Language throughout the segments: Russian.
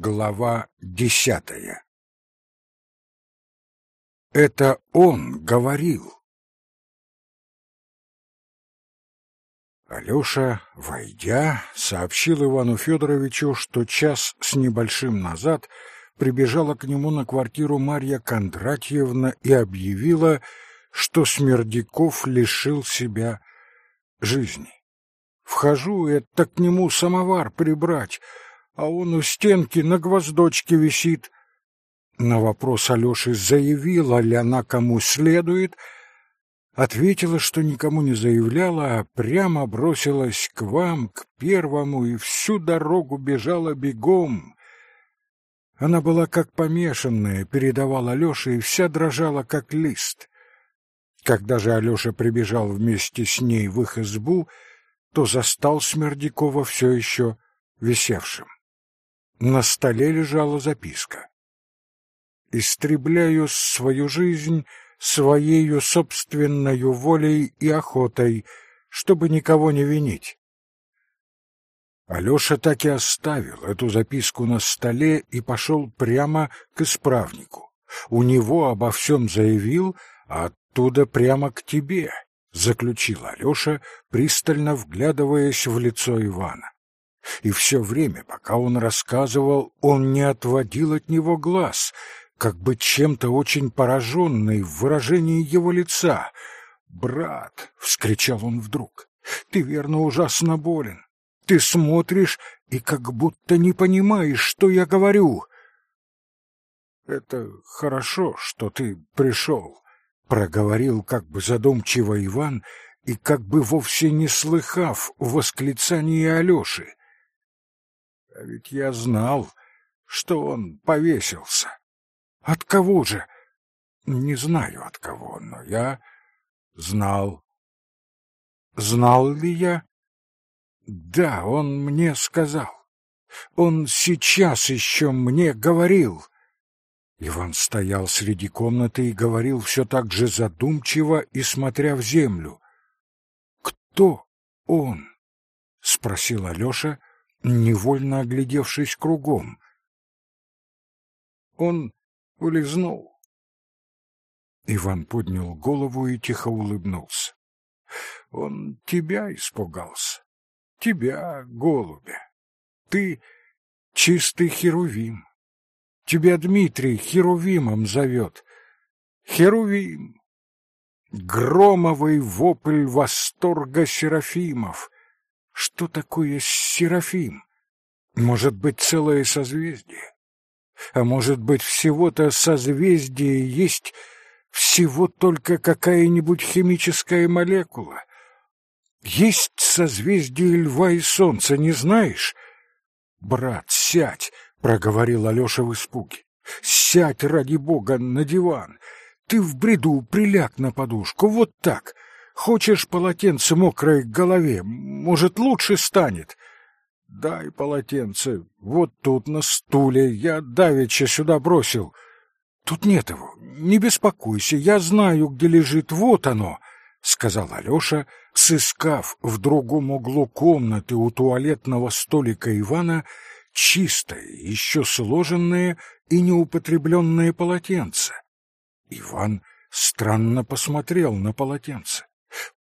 Глава десятая Это он говорил. Алёша, войдя, сообщил Ивану Федоровичу, что час с небольшим назад прибежала к нему на квартиру Марья Кондратьевна и объявила, что Смердяков лишил себя жизни. Вхожу, это к нему самовар прибрать, а он у стенки на гвоздочке висит. На вопрос Алёши, заявила ли она кому следует, ответила, что никому не заявляла, а прямо бросилась к вам, к первому, и всю дорогу бежала бегом. Она была как помешанная, передавала Алёше, и вся дрожала, как лист. Когда же Алёша прибежал вместе с ней в их избу, то застал Смердякова все еще висевшим. На столе лежала записка. «Истребляю свою жизнь своею собственною волей и охотой, чтобы никого не винить». Алеша так и оставил эту записку на столе и пошел прямо к исправнику. У него обо всем заявил, а оттуда прямо к тебе заключил Алёша, пристально вглядываясь в лицо Ивана. И все время, пока он рассказывал, он не отводил от него глаз, как бы чем-то очень пораженный в выражении его лица. «Брат!» — вскричал он вдруг. «Ты, верно, ужасно болен. Ты смотришь и как будто не понимаешь, что я говорю». «Это хорошо, что ты пришел», проговорил как бы задумчиво Иван и как бы вовсе не слыхав восклицания Алёши. А ведь я знал, что он повесился. От кого же? Не знаю от кого, но я знал. Знал ли я? Да, он мне сказал. Он сейчас еще мне говорил. Иван стоял среди комнаты и говорил все так же задумчиво и смотря в землю. «Кто он?» — спросил Алеша, невольно оглядевшись кругом. Он улизнул. Иван поднял голову и тихо улыбнулся. Он тебя испугался. Тебя, голубя. Ты чистый херувим. Тебя Дмитрий Херувимом зовет. Херувим. Громовый вопль восторга Серафимов. Что такое Серафим? Может быть, целое созвездие? А может быть, всего-то созвездие есть всего только какая-нибудь химическая молекула? Есть созвездие льва и солнца, не знаешь? Брат, сядь, — проговорил Алеша в испуге. «Сядь, ради бога, на диван. Ты в бреду приляг на подушку, вот так. Хочешь полотенце мокрое к голове? Может, лучше станет?» «Дай полотенце. Вот тут, на стуле. Я давеча сюда бросил. Тут нет его. Не беспокойся, я знаю, где лежит. Вот оно!» — сказал Алеша, сыскав в другом углу комнаты у туалетного столика Ивана чистое, еще сложенное и неупотребленное полотенце. Иван странно посмотрел на полотенце.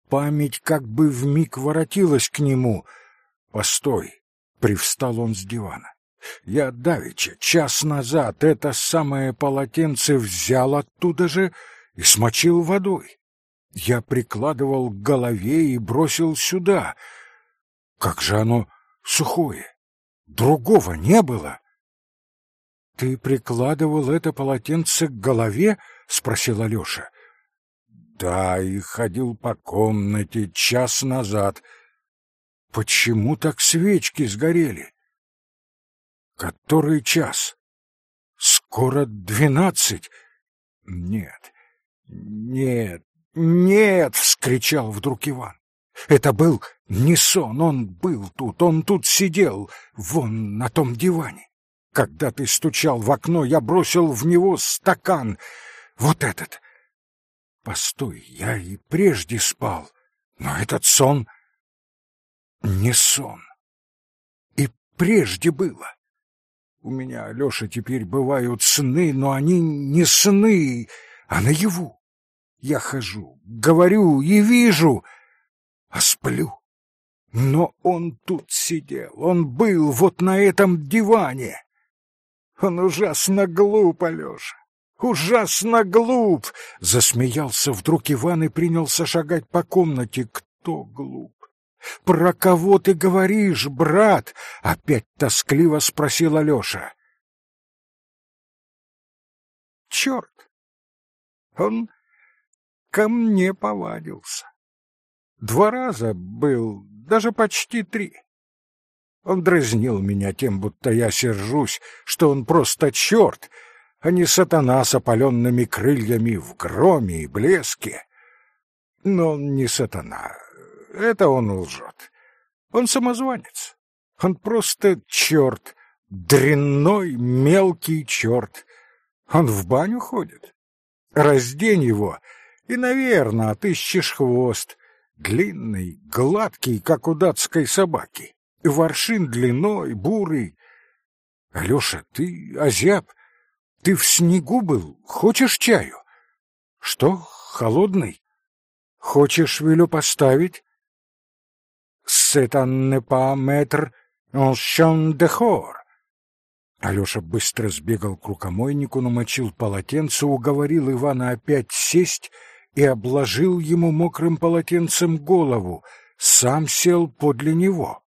Память как бы вмиг воротилась к нему. «Постой!» — привстал он с дивана. «Я давеча, час назад, это самое полотенце взял оттуда же и смочил водой. Я прикладывал к голове и бросил сюда. Как же оно сухое!» Другого не было. — Ты прикладывал это полотенце к голове? — спросил Алеша. — Да, и ходил по комнате час назад. — Почему так свечки сгорели? — Который час? — Скоро двенадцать. — Нет, нет, нет! — вскричал вдруг Иван. Это был не сон, он был тут, он тут сидел, вон на том диване. Когда ты стучал в окно, я бросил в него стакан, вот этот. Постой, я и прежде спал, но этот сон не сон. И прежде было. У меня, Алёша, теперь бывают сны, но они не сны, а наяву. Я хожу, говорю и вижу, а сплю. Но он тут сидел, он был вот на этом диване. Он ужасно глуп, Алёша, ужасно глуп! Засмеялся вдруг Иван и принялся шагать по комнате. Кто глуп? Про кого ты говоришь, брат? Опять тоскливо спросил Алёша. Черт! Он ко мне повадился. Два раза был, даже почти три. Он дразнил меня тем, будто я сержусь, что он просто черт, а не сатана с опаленными крыльями в громе и блеске. Но он не сатана, это он лжет. Он самозванец. Он просто черт, дрянной мелкий черт. Он в баню ходит. Раздень его, и, наверное, отыщешь хвост, длинный, гладкий, как у датской собаки, воршин длиной, бурый. Алёша, ты озяб, ты в снегу был, хочешь чаю? Что, холодный? Хочешь велю поставить? C'est un ne pas mettre en champ de хор. Алёша быстро сбегал к рукомойнику, намочил полотенце, уговорил Ивана опять сесть и обложил ему мокрым полотенцем голову, сам сел подле него.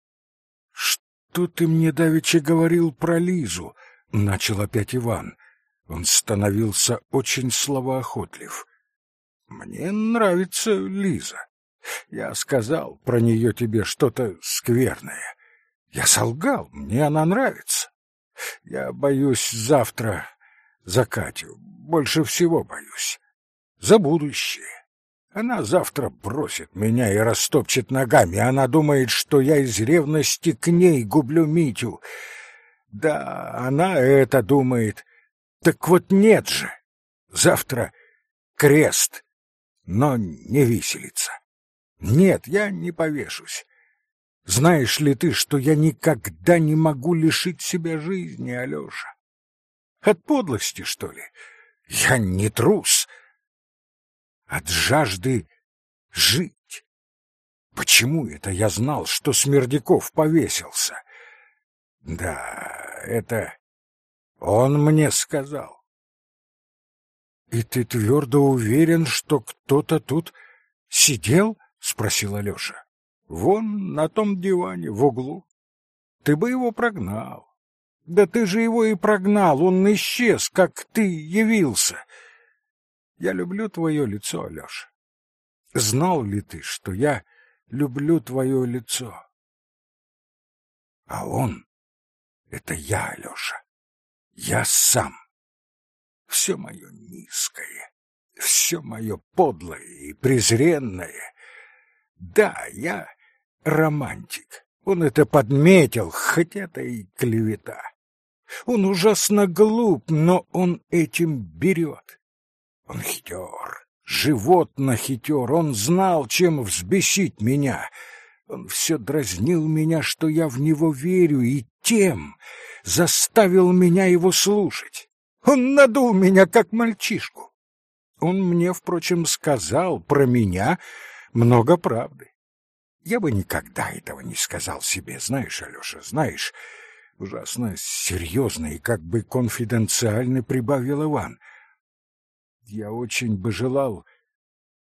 — Что ты мне давеча говорил про Лизу? — начал опять Иван. Он становился очень словоохотлив. — Мне нравится Лиза. Я сказал про нее тебе что-то скверное. Я солгал, мне она нравится. Я боюсь завтра за Катю, больше всего боюсь. За будущее. Она завтра бросит меня и растопчет ногами. Она думает, что я из ревности к ней гублю Митю. Да, она это думает. Так вот нет же. Завтра крест, но не виселица. Нет, я не повешусь. Знаешь ли ты, что я никогда не могу лишить себя жизни, Алёша? От подлости, что ли? Я не трус. От жажды жить. Почему это я знал, что Смердяков повесился? Да, это он мне сказал. И ты твердо уверен, что кто-то тут сидел? — спросил Алёша. — Вон на том диване в углу. Ты бы его прогнал. Да ты же его и прогнал, он исчез, как ты явился. Я люблю твое лицо, Алёша. Знал ли ты, что я люблю твое лицо? А он — это я, Алёша. Я сам. Все мое низкое, все мое подлое и презренное да, я романтик. Он это подметил, хоть это и клевета. Он ужасно глуп, но он этим берет. Он хитер, животно хитер. Он знал, чем взбесить меня. Он все дразнил меня, что я в него верю, и тем заставил меня его слушать. Он надул меня, как мальчишку. Он мне, впрочем, сказал про меня, много правды. Я бы никогда этого не сказал себе, знаешь, Алёша, знаешь, ужасно серьезно и как бы конфиденциально прибавил Иван. Я очень бы желал,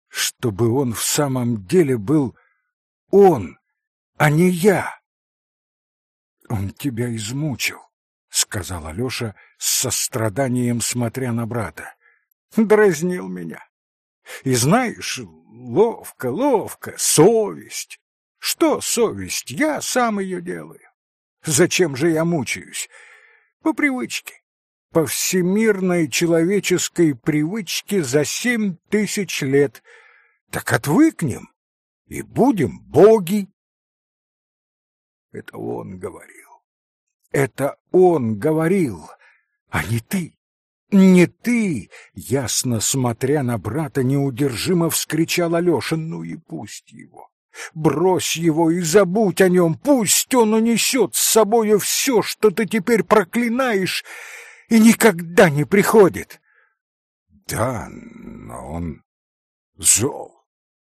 чтобы он в самом деле был он, а не я. Он тебя измучил, сказал Алёша с состраданием, смотря на брата. Дразнил меня. И знаешь, ловко, ловко, совесть. Что совесть? Я сам ее делаю. Зачем же я мучаюсь? По привычке. По всемирной человеческой привычке за семь тысяч лет. Так отвыкнем и будем боги. Это он говорил. Это он говорил, а не ты. «Не ты!» — ясно смотря на брата, неудержимо вскричал Алеша. «Ну и пусть его! Брось его и забудь о нем, пусть он унесет с собою все, что ты теперь проклинаешь, и никогда не приходит. Да, но он зол.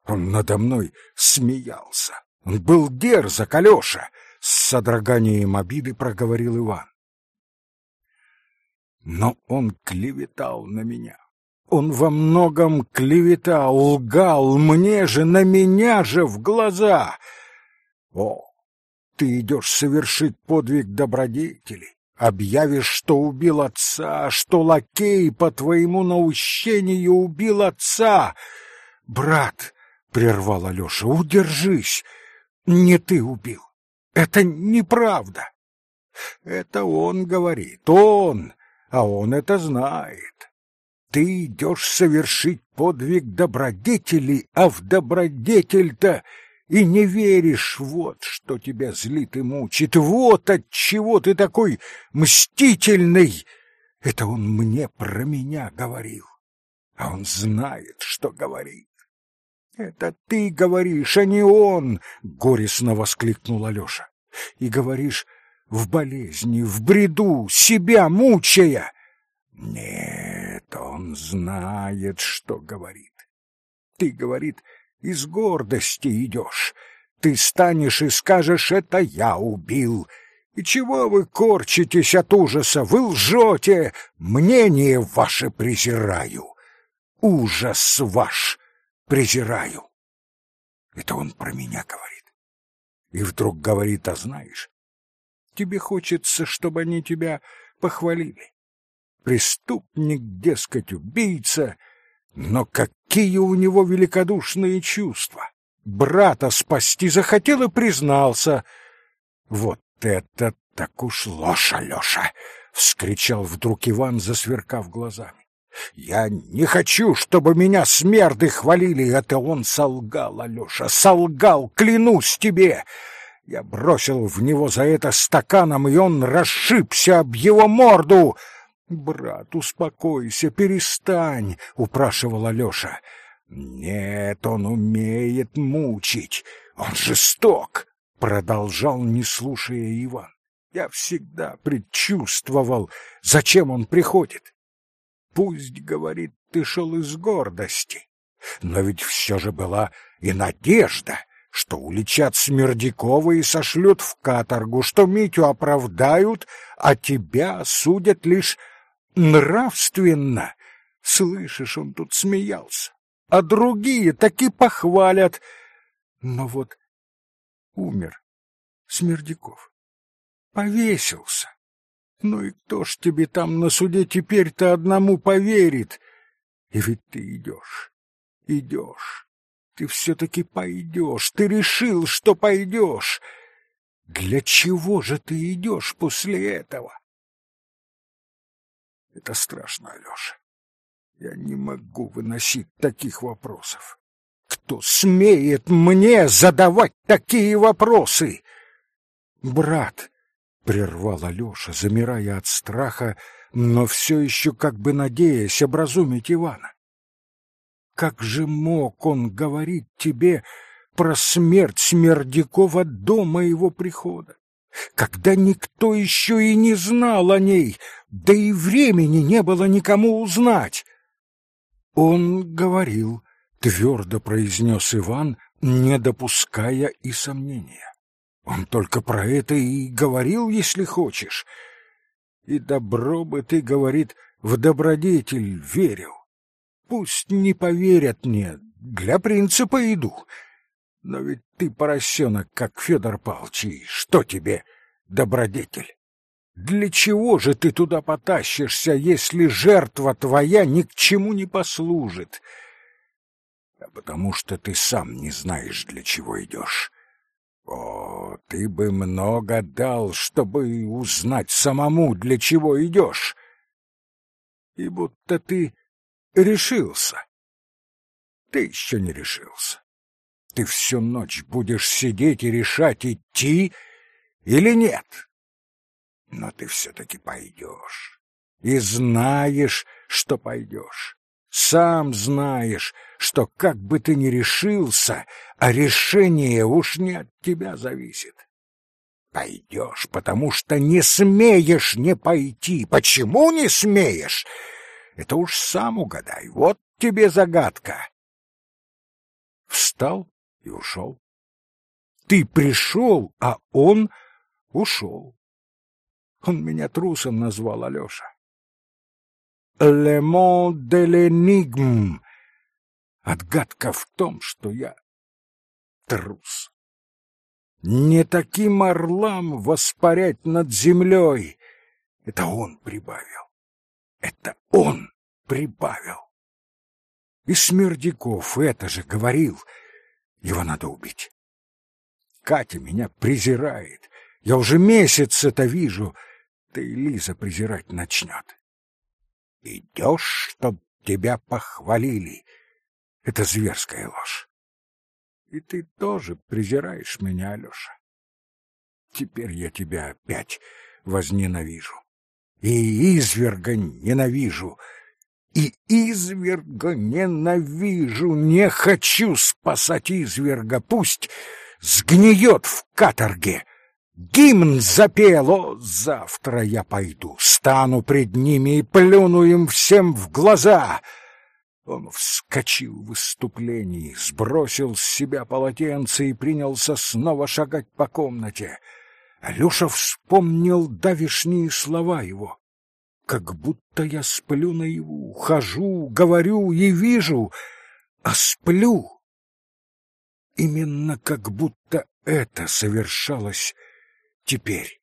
Он надо мной смеялся. Он был дерзок, Алеша, — с содроганием обиды проговорил Иван. Но он клеветал на меня. Он во многом клеветал, лгал мне же, на меня же в глаза. О, ты идешь совершить подвиг добродетели, объявишь, что убил отца, что лакей по твоему наущению убил отца. Брат, — прервал Алеша, — удержись, не ты убил. Это неправда. Это он говорит, он, а он это знает. Ты идешь совершить подвиг добродетели, а в добродетель-то и не веришь, вот что тебя злит и мучит, вот от чего ты такой мстительный. Это он мне про меня говорил, а он знает, что говорит. Это ты говоришь, а не он, горестно воскликнул Алёша. И говоришь в болезни, в бреду, себя мучая. Нет, он знает, что говорит. Ты, говорит, из гордости идешь. Ты станешь и скажешь, это я убил. И чего вы корчитесь от ужаса? Вы лжете, мнение ваше презираю. Ужас ваш презираю. Это он про меня говорит. И вдруг говорит, а знаешь, тебе хочется, чтобы они тебя похвалили преступник, дескать, убийца, но какие у него великодушные чувства! Брата спасти захотел и признался. Вот это так уж ложь, Алеша! — вскричал вдруг Иван, засверкав глазами. Я не хочу, чтобы меня смерды хвалили, это он солгал, Алеша, солгал, клянусь тебе. Я бросил в него за это стаканом, и он расшибся об его морду. «Брат, успокойся, перестань!» — упрашивал Алеша. «Нет, он умеет мучить, он жесток!» — продолжал, не слушая Иван. «Я всегда предчувствовал, зачем он приходит. Пусть, — говорит, — ты шел из гордости, но ведь все же была и надежда, что уличат Смердякова и сошлют в каторгу, что Митю оправдают, а тебя судят лишь нравственно. Слышишь, он тут смеялся, а другие таки похвалят. Но вот умер Смердяков, повесился. Ну и кто ж тебе там на суде теперь-то одному поверит? И ведь ты идешь, идешь, ты все-таки пойдешь, ты решил, что пойдешь. Для чего же ты идешь после этого? Это страшно, Алеша. Я не могу выносить таких вопросов. Кто смеет мне задавать такие вопросы? Брат, прервал Алеша, замирая от страха, но все еще как бы надеясь образумить Ивана. Как же мог он говорить тебе про смерть Смердякова до моего прихода? когда никто еще и не знал о ней, да и времени не было никому узнать. Он говорил, твердо произнес Иван, не допуская и сомнения. Он только про это и говорил, если хочешь. И добро бы ты, говорит, в добродетель верил. Пусть не поверят мне, для принципа иду. Но ведь ты поросенок, как Федор Павлович, и что тебе, добродетель? Для чего же ты туда потащишься, если жертва твоя ни к чему не послужит? А потому что ты сам не знаешь, для чего идешь. О, ты бы много дал, чтобы узнать самому, для чего идешь. И будто ты решился. Ты еще не решился. Ты всю ночь будешь сидеть и решать, идти или нет. Но ты все-таки пойдешь. И знаешь, что пойдешь. Сам знаешь, что как бы ты ни решился, а решение уж не от тебя зависит. Пойдешь, потому что не смеешь не пойти. Почему не смеешь? Это уж сам угадай. Вот тебе загадка. Встал и ушел. Ты пришел, а он ушел. Он меня трусом назвал Алеша. «Le mot de l'énigme». Отгадка в том, что я трус. Не таким орлам воспарять над землей. Это он прибавил. Это он прибавил. И Смердяков это же говорил. Его надо убить. Катя меня презирает. Я уже месяц это вижу. Да и Лиза презирать начнет. Идешь, чтоб тебя похвалили. Это зверская ложь. И ты тоже презираешь меня, Алёша. Теперь я тебя опять возненавижу. И изверга ненавижу. И изверга ненавижу. Не хочу спасать изверга. Пусть сгниет в каторге. Гимн запел, о, завтра я пойду, стану пред ними и плюну им всем в глаза. Он вскочил в выступлении, сбросил с себя полотенце и принялся снова шагать по комнате. Алёша вспомнил давишние слова его. Как будто я сплю наяву, хожу, говорю и вижу, а сплю. Именно как будто это совершалось теперь?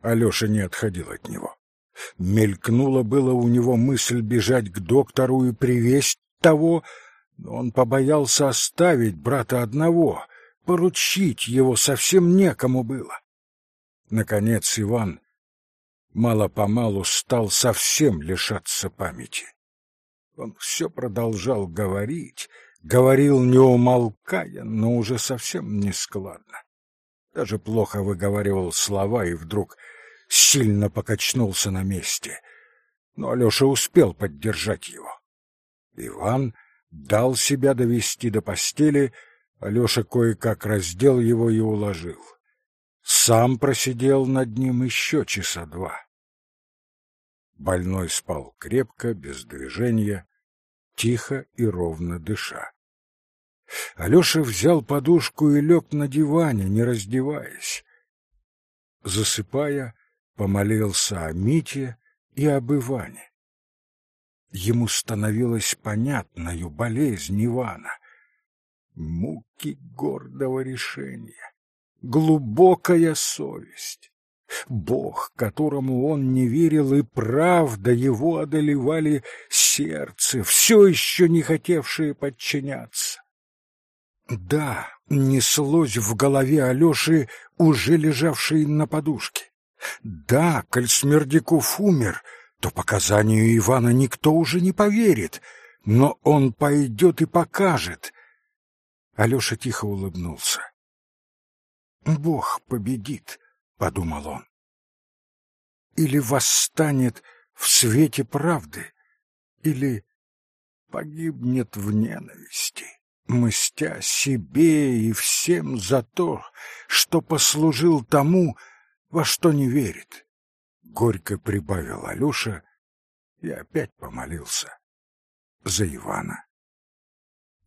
Алёша не отходил от него. Мелькнула было у него мысль бежать к доктору и привесть того, но он побоялся оставить брата одного, поручить его совсем некому было. Наконец Иван мало-помалу стал совсем лишаться памяти. Он все продолжал говорить, говорил не умолкая, но уже совсем нескладно даже плохо выговаривал слова и вдруг сильно покачнулся на месте. Но Алёша успел поддержать его. Иван дал себя довести до постели, Алёша кое-как раздел его и уложил. Сам просидел над ним еще часа два. Больной спал крепко, без движения, тихо и ровно дыша. Алёша взял подушку и лег на диване, не раздеваясь. Засыпая, помолился о Мите и об Иване. Ему становилась понятною болезнь Ивана. Муки гордого решения, глубокая совесть. Бог, которому он не верил, и правда его одолевали сердце, все еще не хотевшее подчиняться. Да, неслось в голове Алёши, уже лежавшей на подушке. Да, коль Смердяков умер, то показанию Ивана никто уже не поверит, но он пойдет и покажет. Алёша тихо улыбнулся. «Бог победит», — подумал он. «Или восстанет в свете правды, или погибнет в ненависти» мстя себе и всем за то, что послужил тому, во что не верит. Горько прибавил Алёша и опять помолился за Ивана.